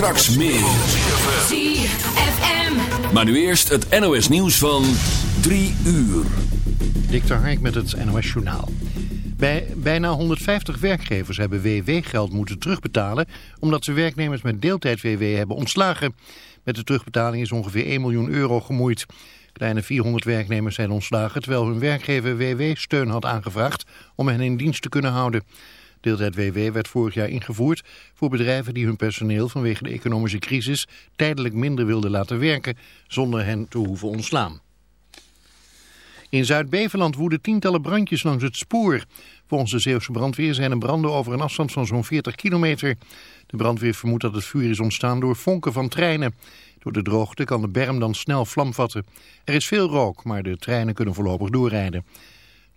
Straks meer. ZFM. Maar nu eerst het NOS nieuws van 3 uur. Dikter Hark met het NOS Journaal. Bij bijna 150 werkgevers hebben WW-geld moeten terugbetalen... omdat ze werknemers met deeltijd-WW hebben ontslagen. Met de terugbetaling is ongeveer 1 miljoen euro gemoeid. Kleine 400 werknemers zijn ontslagen... terwijl hun werkgever WW-steun had aangevraagd om hen in dienst te kunnen houden. Deeltijd-WW werd vorig jaar ingevoerd voor bedrijven die hun personeel vanwege de economische crisis tijdelijk minder wilden laten werken zonder hen te hoeven ontslaan. In Zuid-Beveland woeden tientallen brandjes langs het spoor. Volgens de Zeeuwse brandweer zijn er branden over een afstand van zo'n 40 kilometer. De brandweer vermoedt dat het vuur is ontstaan door vonken van treinen. Door de droogte kan de berm dan snel vlam vatten. Er is veel rook, maar de treinen kunnen voorlopig doorrijden.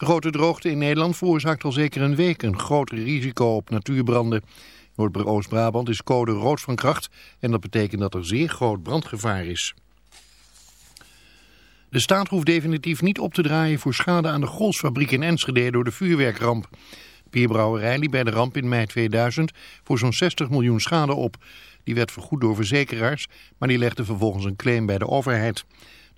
De grote droogte in Nederland veroorzaakt al zeker een week een groter risico op natuurbranden. Noord-Oost-Brabant is code rood van kracht en dat betekent dat er zeer groot brandgevaar is. De staat hoeft definitief niet op te draaien voor schade aan de Golsfabriek in Enschede door de vuurwerkramp. Bierbrouwerij liep bij de ramp in mei 2000 voor zo'n 60 miljoen schade op. Die werd vergoed door verzekeraars, maar die legde vervolgens een claim bij de overheid.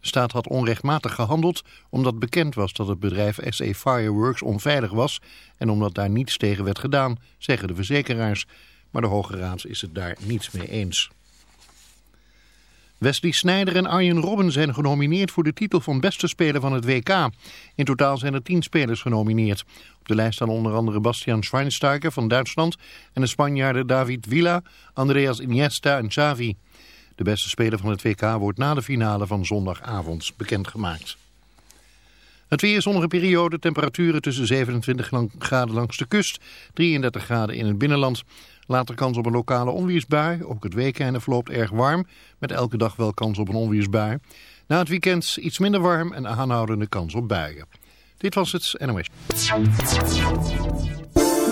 Staat had onrechtmatig gehandeld omdat bekend was dat het bedrijf SA Fireworks onveilig was en omdat daar niets tegen werd gedaan, zeggen de verzekeraars. Maar de Hoge Raad is het daar niets mee eens. Wesley Sneijder en Arjen Robben zijn genomineerd voor de titel van beste speler van het WK. In totaal zijn er tien spelers genomineerd. Op de lijst staan onder andere Bastian Schweinsteiger van Duitsland en de Spanjaarden David Villa, Andreas Iniesta en Xavi. De beste speler van het WK wordt na de finale van zondagavond bekendgemaakt. Het weer zonnige periode, temperaturen tussen 27 graden langs de kust, 33 graden in het binnenland. Later kans op een lokale onweersbui. Ook het weekende verloopt erg warm, met elke dag wel kans op een onweersbui. Na het weekend iets minder warm en aanhoudende kans op buien. Dit was het NOS.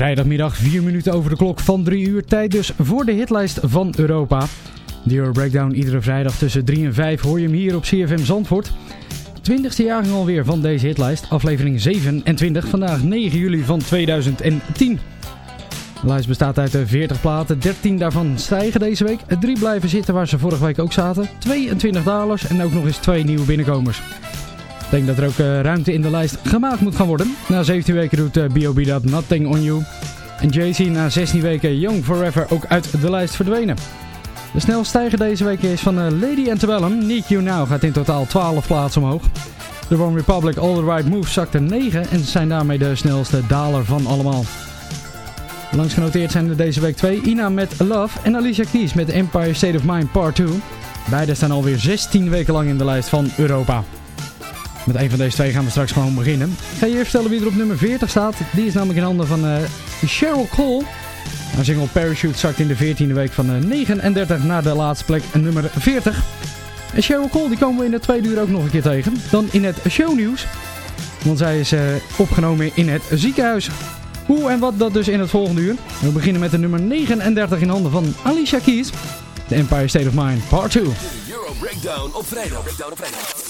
Vrijdagmiddag 4 minuten over de klok van 3 uur. Tijd dus voor de hitlijst van Europa. De Euro Breakdown iedere vrijdag tussen 3 en 5 hoor je hem hier op CFM Zandvoort. 20ste jaargang alweer van deze hitlijst. Aflevering 27. Vandaag 9 juli van 2010. De lijst bestaat uit de 40 platen. 13 daarvan stijgen deze week. 3 blijven zitten waar ze vorige week ook zaten. 22 dalers en ook nog eens 2 nieuwe binnenkomers. Ik denk dat er ook eh, ruimte in de lijst gemaakt moet gaan worden. Na 17 weken doet eh, B.O.B. dat Nothing On You. En Jay-Z na 16 weken Young Forever ook uit de lijst verdwenen. De snelst stijger deze week is van eh, Lady Antebellum. Need You Now gaat in totaal 12 plaatsen omhoog. De One Republic All The Right Moves zakte 9 en zijn daarmee de snelste daler van allemaal. Langs genoteerd zijn er deze week twee. Ina met Love en Alicia Keys met Empire State of Mind Part 2. Beide staan alweer 16 weken lang in de lijst van Europa. Met een van deze twee gaan we straks gewoon beginnen. Ik ga je eerst vertellen wie er op nummer 40 staat. Die is namelijk in handen van uh, Cheryl Cole. Haar single Parachute zakt in de 14e week van uh, 39 naar de laatste plek nummer 40. En Cheryl Cole die komen we in de tweede uur ook nog een keer tegen. Dan in het shownieuws. Want zij is uh, opgenomen in het ziekenhuis. Hoe en wat dat dus in het volgende uur. We beginnen met de nummer 39 in handen van Alicia Keys. The Empire State of Mind, part 2. De Euro Breakdown op vrijdag. Breakdown op vrijdag.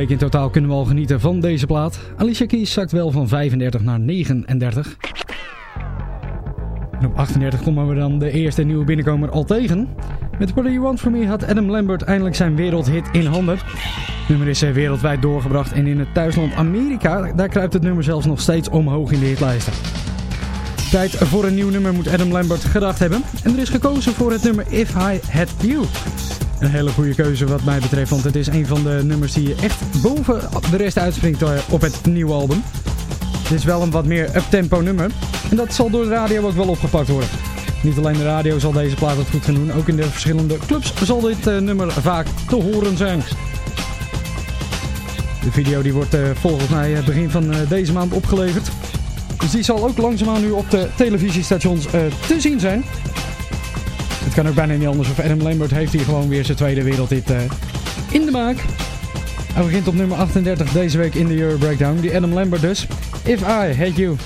York. 16 weken in totaal kunnen we al genieten van deze plaat. Alicia Keys zakt wel van 35 naar 39. En op 38 komen we dan de eerste nieuwe binnenkomer al tegen. Met What Do You Want From Me had Adam Lambert eindelijk zijn wereldhit in handen. Het nummer is eh, wereldwijd doorgebracht en in het thuisland Amerika, daar kruipt het nummer zelfs nog steeds omhoog in de hitlijsten. Tijd voor een nieuw nummer moet Adam Lambert gedacht hebben. En er is gekozen voor het nummer If I Had You. Een hele goede keuze wat mij betreft, want het is een van de nummers die je echt boven de rest uitspringt eh, op het nieuwe album. Het is wel een wat meer up-tempo nummer. En dat zal door de radio ook wel opgepakt worden. Niet alleen de radio zal deze plaat het goed gaan doen, ook in de verschillende clubs zal dit eh, nummer vaak te horen zijn. De video die wordt eh, volgens mij begin van deze maand opgeleverd. Dus die zal ook langzaamaan nu op de televisiestations te zien zijn. Het kan ook bijna niet anders. Of Adam Lambert heeft hier gewoon weer zijn tweede wereldhit eh, in de maak. Hij begint op nummer 38 deze week in de Euro Breakdown. Die Adam Lambert dus. If I hate You.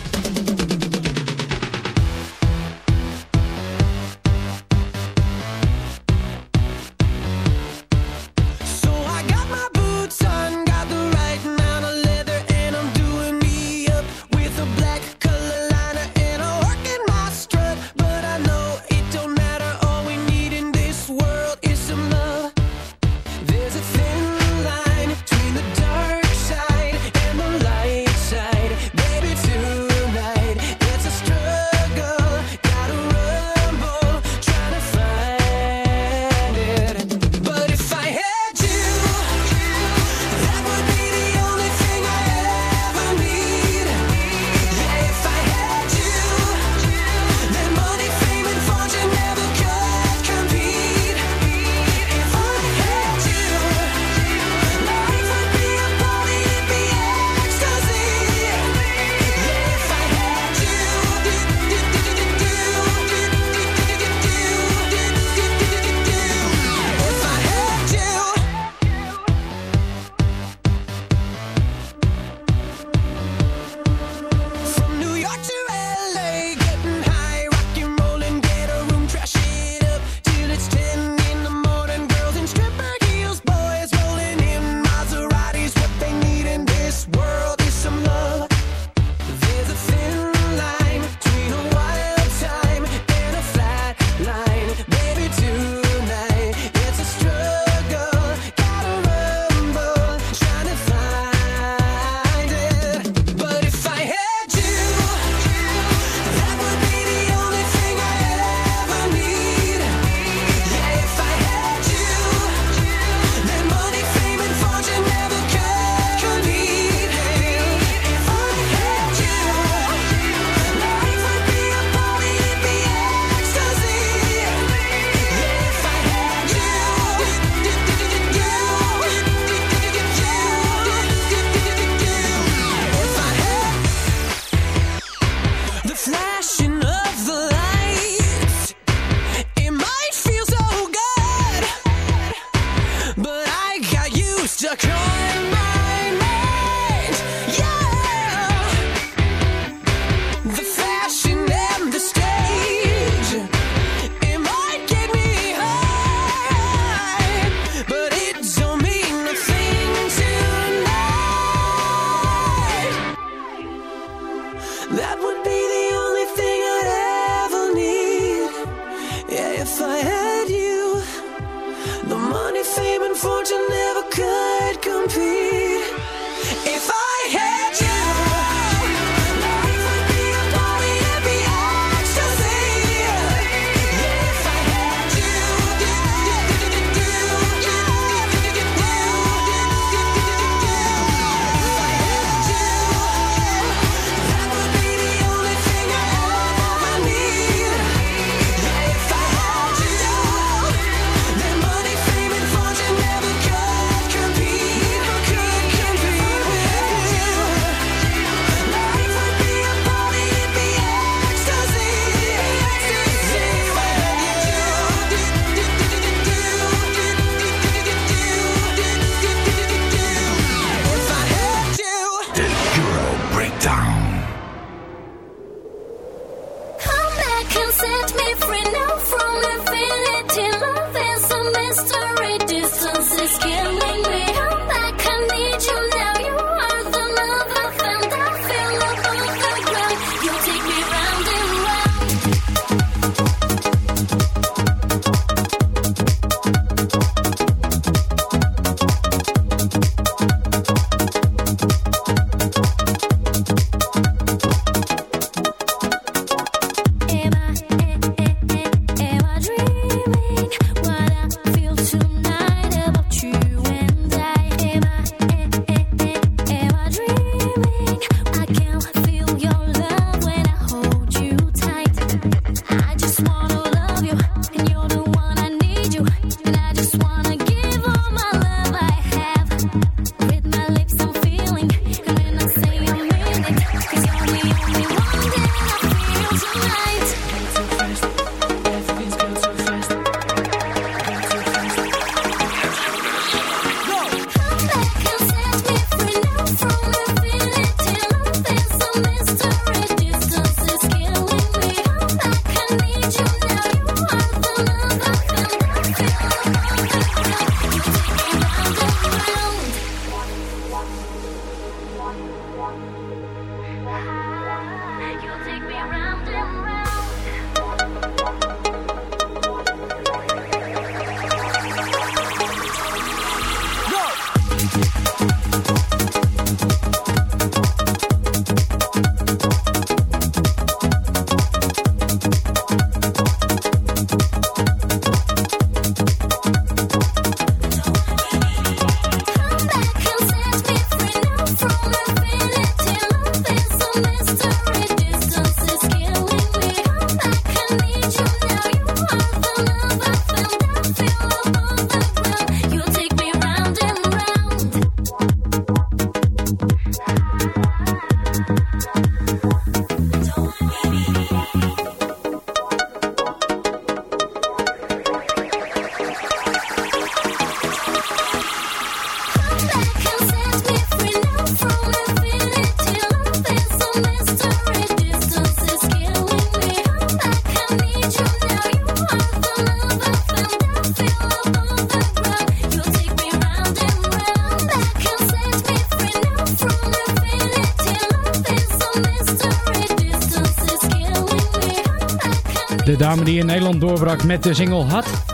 Die in Nederland doorbrak met de single Hot.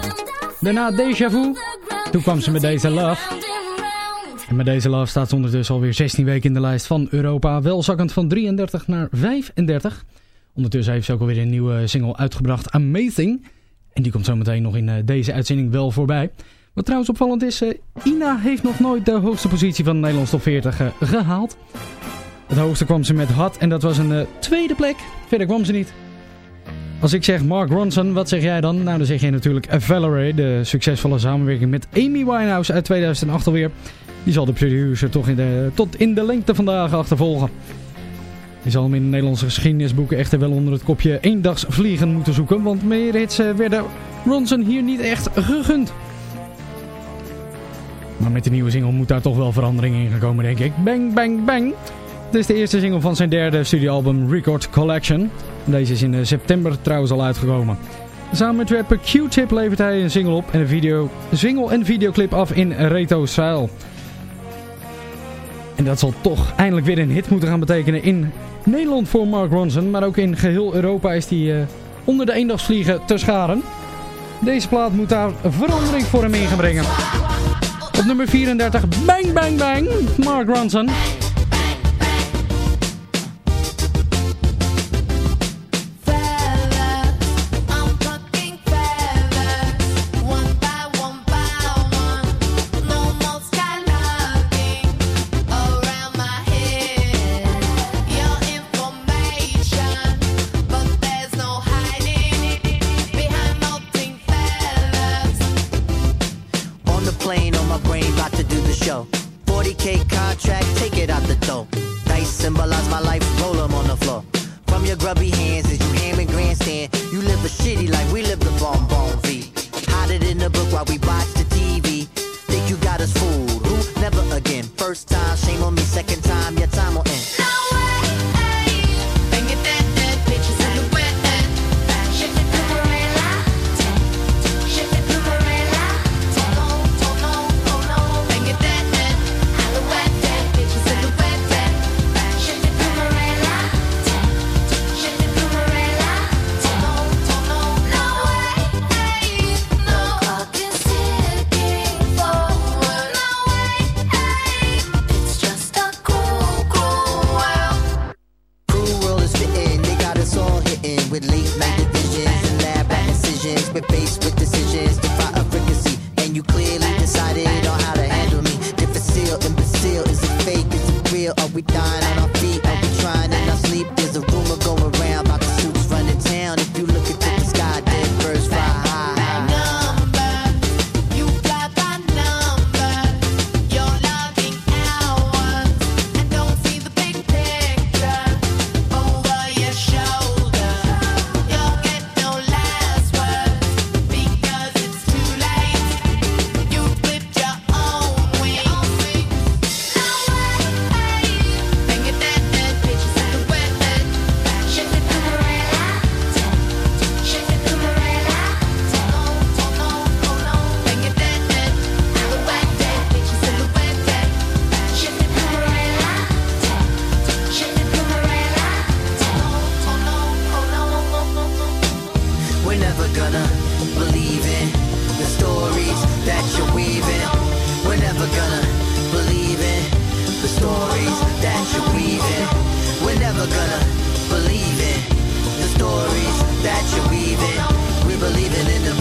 Daarna Deja Vu. Toen kwam ze met deze Love. En met deze Love staat ze ondertussen alweer 16 weken in de lijst van Europa. Wel zakkend van 33 naar 35. Ondertussen heeft ze ook alweer een nieuwe single uitgebracht, Amazing. En die komt zometeen nog in eh, deze uitzending wel voorbij. Wat trouwens opvallend is, eh, Ina heeft nog nooit de hoogste positie van de Nederlandse top 40 eh, gehaald. Het hoogste kwam ze met Hot en dat was een tweede plek. Verder kwam ze niet. Als ik zeg Mark Ronson, wat zeg jij dan? Nou, dan zeg jij natuurlijk Valerie, de succesvolle samenwerking met Amy Winehouse uit 2008 alweer. Die zal de producer toch in de, tot in de lengte vandaag achtervolgen. Je zal hem in de Nederlandse geschiedenisboeken echter wel onder het kopje eendagsvliegen moeten zoeken, want meer hits eh, werden Ronson hier niet echt gegund. Maar met de nieuwe single moet daar toch wel verandering in gaan komen, denk ik. Bang, bang, bang. Het is de eerste single van zijn derde studioalbum Record Collection. Deze is in eh, september trouwens al uitgekomen. Samen met rapper Q-Tip levert hij een single op en een video, single en videoclip af in retro-stijl. En dat zal toch eindelijk weer een hit moeten gaan betekenen in Nederland voor Mark Ronson. Maar ook in geheel Europa is hij eh, onder de eendagsvliegen te scharen. Deze plaat moet daar verandering voor hem in gaan brengen. Op nummer 34, bang bang bang, Mark Ronson. Life, we live the bomb V. Hide it in the book while we watch the stories that you're weaving. We're never gonna believe in the stories that you're weaving. We're believing in the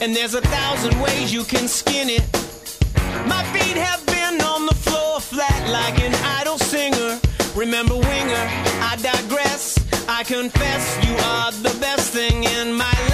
And there's a thousand ways you can skin it. My feet have been on the floor flat like an idle singer. Remember Winger, I digress. I confess you are the best thing in my life.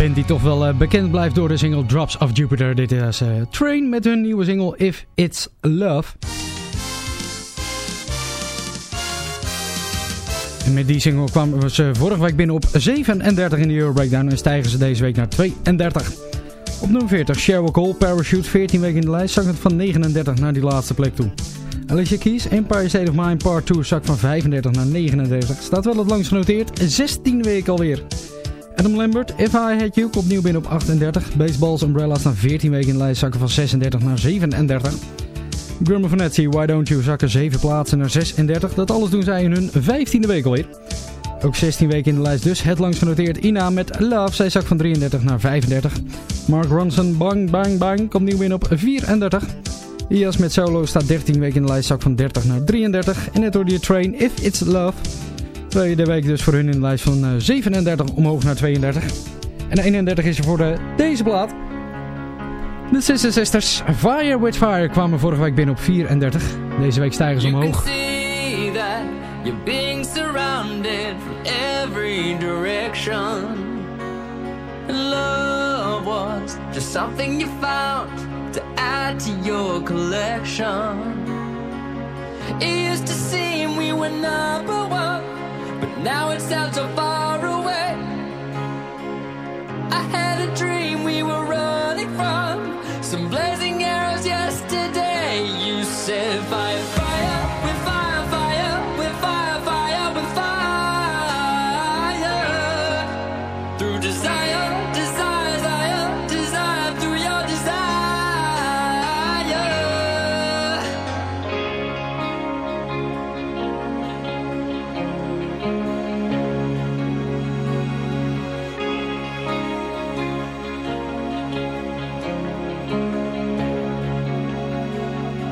band die toch wel eh, bekend blijft door de single Drops of Jupiter. Dit is eh, Train met hun nieuwe single If It's Love. En met die single kwamen ze vorige week binnen op 37 in de Euro Breakdown en stijgen ze deze week naar 32. Op nummer 40 Sheryl Cole, Parachute, 14 weken in de lijst, zakkend van 39 naar die laatste plek toe. Alicia Keys, Empire State of Mind Part 2, zak van 35 naar 39. Staat wel het langst genoteerd, 16 weken alweer. Adam Lambert, If I Had You, komt nieuw binnen op 38. Baseballs Umbrella staan 14 weken in de lijst, zakken van 36 naar 37. Grummer Vanetti, Why Don't You, zakken 7 plaatsen naar 36. Dat alles doen zij in hun 15e week alweer. Ook 16 weken in de lijst dus. Het langst genoteerd Ina met Love. Zij zak van 33 naar 35. Mark Ronson, Bang Bang Bang, komt nieuw binnen op 34. Ias met Solo staat 13 weken in de lijst, zak van 30 naar 33. En net door die Train, If It's Love. Tweede week dus voor hun in de lijst van eh, 37 omhoog naar 32. En 31 is er voor de, deze plaat. De Sister Sisters, Fire with Fire, kwamen vorige week binnen op 34. Deze week stijgen ze omhoog. see that you're being surrounded from every direction. Love was just something you found to add to your collection. It used to seem we were number one, but now it sounds so far away. I had a dream we were running from some blazing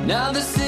Now the city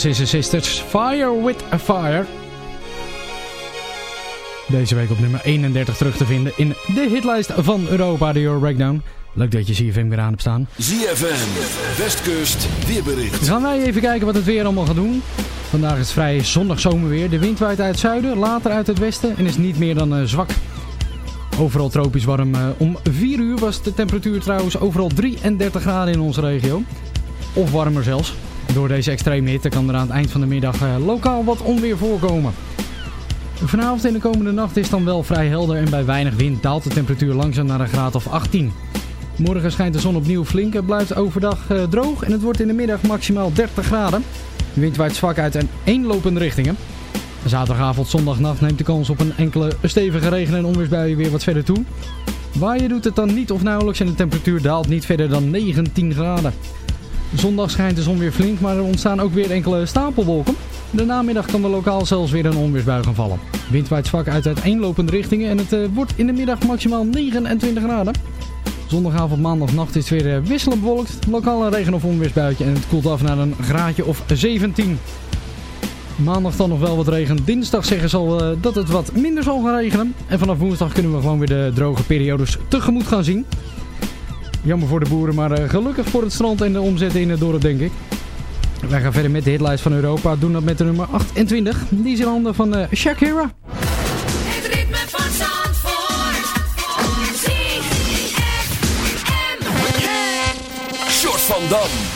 de Sister Sisters, Fire with a Fire. Deze week op nummer 31 terug te vinden in de hitlijst van Europa, de Euro Breakdown. Leuk dat je CFM weer aan hebt staan. ZFM, Westkust, weerbericht. Dan gaan wij even kijken wat het weer allemaal gaat doen. Vandaag is vrij zonnig zomerweer. De wind waait uit het zuiden, later uit het westen en is niet meer dan eh, zwak. Overal tropisch warm. Eh, om 4 uur was de temperatuur trouwens overal 33 graden in onze regio. Of warmer zelfs. Door deze extreme hitte kan er aan het eind van de middag eh, lokaal wat onweer voorkomen. Vanavond en de komende nacht is dan wel vrij helder en bij weinig wind daalt de temperatuur langzaam naar een graad of 18. Morgen schijnt de zon opnieuw flink. Het blijft overdag eh, droog en het wordt in de middag maximaal 30 graden. De wind waait zwak uit en eenlopende richtingen. Zaterdagavond, zondagnacht neemt de kans op een enkele stevige regen- en onweersbuien weer wat verder toe. Waaien doet het dan niet of nauwelijks en de temperatuur daalt niet verder dan 19 graden. Zondag schijnt de zon weer flink, maar er ontstaan ook weer enkele stapelwolken. De namiddag kan er lokaal zelfs weer een onweersbui gaan vallen. Wind waait zwak uit uiteenlopende richtingen en het eh, wordt in de middag maximaal 29 graden. Zondagavond, maandag, nacht is het weer eh, wisselend bewolkt. Lokaal een regen- of onweersbuitje en het koelt af naar een graadje of 17. Maandag dan nog wel wat regen. Dinsdag zeggen ze al eh, dat het wat minder zal gaan regenen. En vanaf woensdag kunnen we gewoon weer de droge periodes tegemoet gaan zien. Jammer voor de boeren, maar eh, gelukkig voor het strand en de omzetten in het dorp, denk ik. Wij gaan verder met de hitlijst van Europa. Doen dat met de nummer 28. Die is in handen van eh, Shakira. Het ritme van Zandvoort. ZFM. Short van Dam.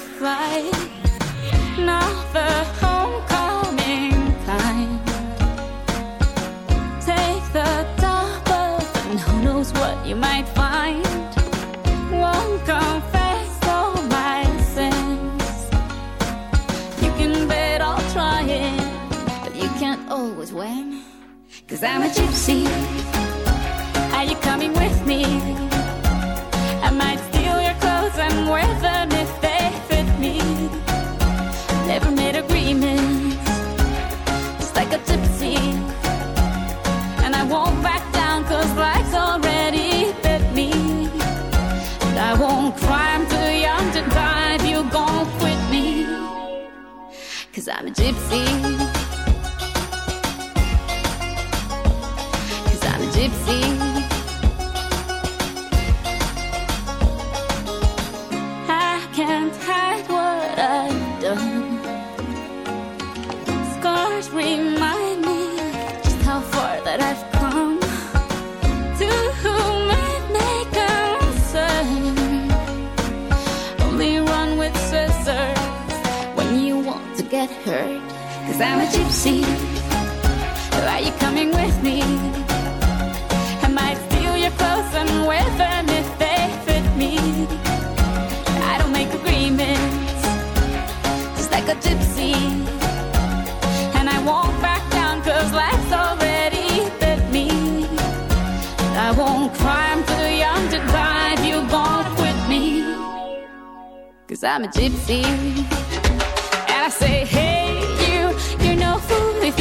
Fly. Now the homecoming time. Take the top off, and who knows what you might find. Won't confess all my sins. You can bet I'll try it, but you can't always win. Cause I'm a gypsy. Are you coming with me? Like a gypsy. And I won't back down cause life's already bit me. And I won't cry, I'm too young to die if you gon' quit me. Cause I'm a gypsy. Cause I'm a gypsy. Are you coming with me? I might steal your clothes and wear them if they fit me. I don't make agreements, just like a gypsy. And I won't back down cause life's already bit me. I won't cry, I'm too young to die if you gon' quit me. Cause I'm a gypsy. And I say, hey,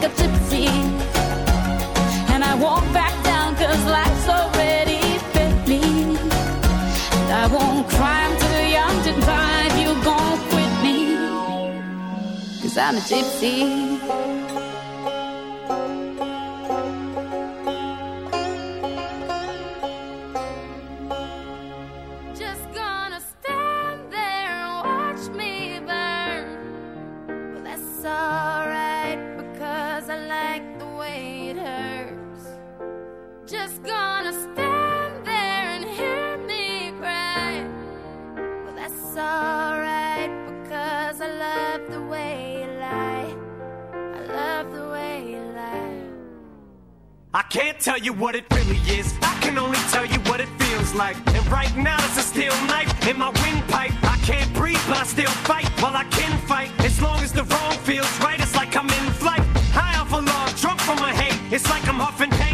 like a gypsy. And I won't back down cause life's already fit me. And I won't cry, I'm too young to you gon' quit me. Cause I'm a gypsy. Can't tell you what it really is. I can only tell you what it feels like. And right now it's a steel knife in my windpipe. I can't breathe, but I still fight. While I can fight, as long as the wrong feels right, it's like I'm in flight. High off a love, drunk from my hate. It's like I'm huffing pain.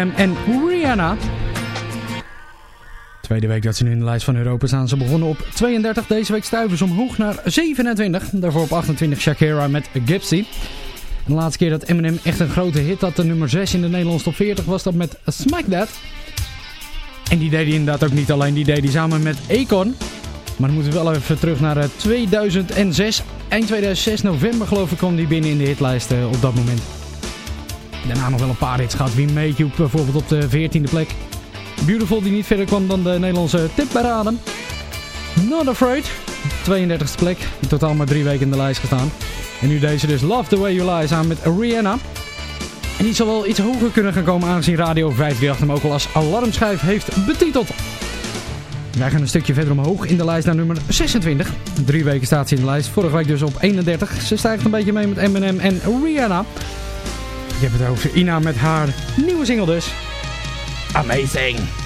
En Rihanna. Tweede week dat ze nu in de lijst van Europa staan. Ze begonnen op 32, deze week stuiven ze omhoog naar 27. Daarvoor op 28 Shakira met Gypsy. En de laatste keer dat Eminem echt een grote hit had, de nummer 6 in de Nederlandse top 40, was dat met Smack That. En die deed hij inderdaad ook niet alleen, die deed hij samen met Akon. Maar dan moeten we wel even terug naar eh, 2006. Eind 2006, november geloof ik, kwam die binnen in de hitlijst eh, op dat moment. Daarna nog wel een paar hits gehad. wie Make bijvoorbeeld op de 14e plek. Beautiful die niet verder kwam dan de Nederlandse tipparaden. Not Afraid, 32e plek. In totaal maar drie weken in de lijst gestaan. En nu deze dus Love The Way You Lie samen met Rihanna. En die zal wel iets hoger kunnen gaan komen aangezien Radio 538 hem ook al als alarmschijf heeft betiteld. Wij gaan een stukje verder omhoog in de lijst naar nummer 26. Drie weken staat ze in de lijst. Vorige week dus op 31. Ze stijgt een beetje mee met Eminem en Rihanna. Ik heb het over Ina met haar nieuwe single dus. Amazing!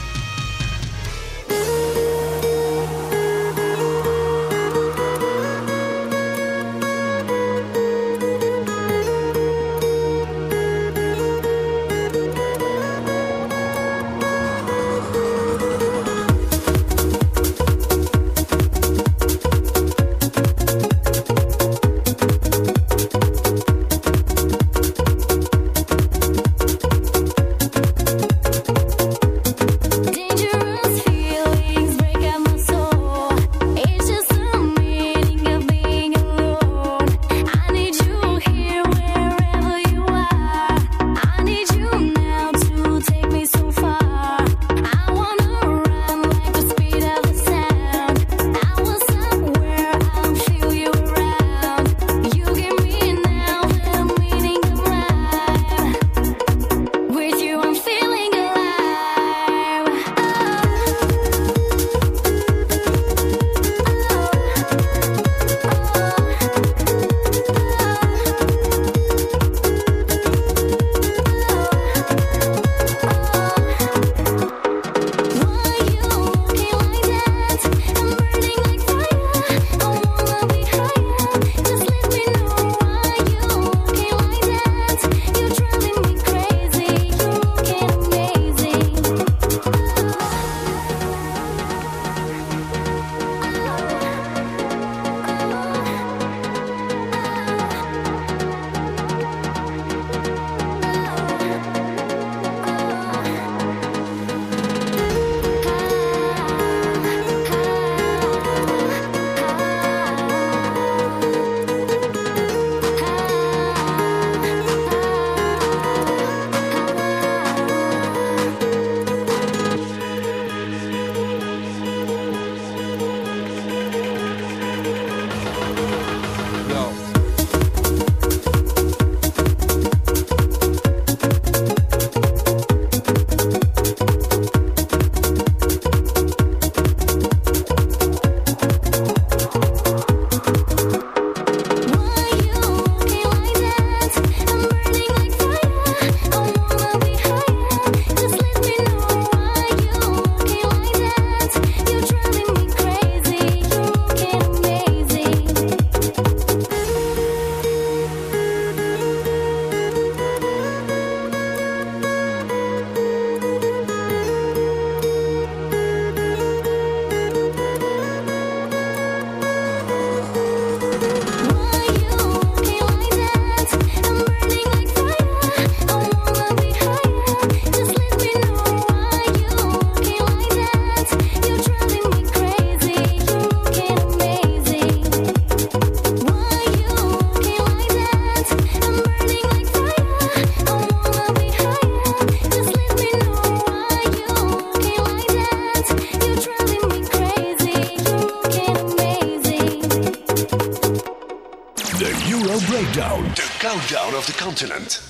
Continent.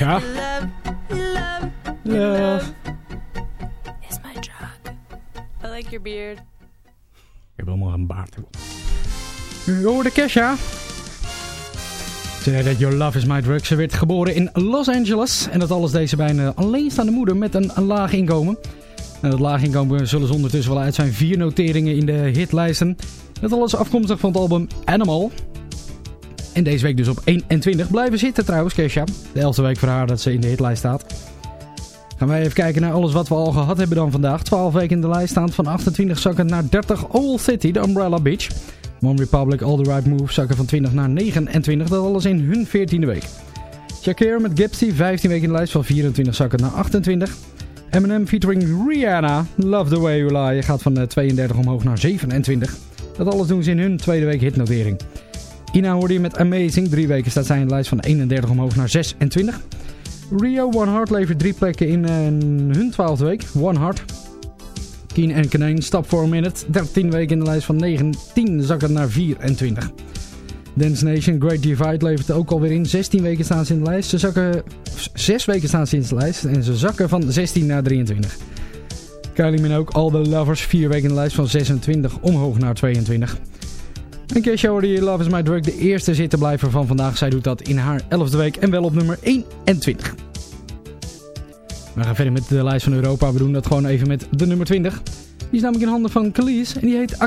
Love, love, Love. is my drug. I like your beard. Ik heb helemaal een baard. U hoorde Kesha. Ze zei dat Your Love Is My Drug. Ze werd geboren in Los Angeles. En dat alles deze bij een alleenstaande moeder met een, een laag inkomen. En dat laag inkomen zullen ze ondertussen wel uit zijn vier noteringen in de hitlijsten. Dat alles afkomstig van het album Animal. En deze week dus op 21 blijven zitten trouwens, Kesha. De elfde week voor haar dat ze in de hitlijst staat. Gaan wij even kijken naar alles wat we al gehad hebben dan vandaag. 12 weken in de lijst staand van 28 zakken naar 30. Old City, de Umbrella Beach. One Republic, All The Right Move zakken van 20 naar 29. Dat alles in hun 14e week. Shakira met Gypsy, 15 weken in de lijst van 24 zakken naar 28. Eminem featuring Rihanna, Love The Way You Lie, gaat van eh, 32 omhoog naar 27. Dat alles doen ze in hun tweede week hitnotering. Ina hoorde je met Amazing, drie weken staat zij in de lijst van 31 omhoog naar 26. Rio One Heart levert drie plekken in eh, hun twaalfde week. One Heart. Keen en Kaneen, Stop for a Minute. 13 weken in de lijst van 19 zakken naar 24. Dance Nation, Great Divide levert er ook alweer in. 16 weken staan ze in de lijst. Ze zakken... 6 weken staan ze in de lijst. En ze zakken van 16 naar 23. Kylie Minogue, All The Lovers. 4 weken in de lijst van 26 omhoog naar 22. En Kesha hoorde je Love Is My Drug, de eerste zittenblijver van vandaag. Zij doet dat in haar 11e week en wel op nummer 21. We gaan verder met de lijst van Europa. We doen dat gewoon even met de nummer 20. Die is namelijk in handen van Khalees en die heet A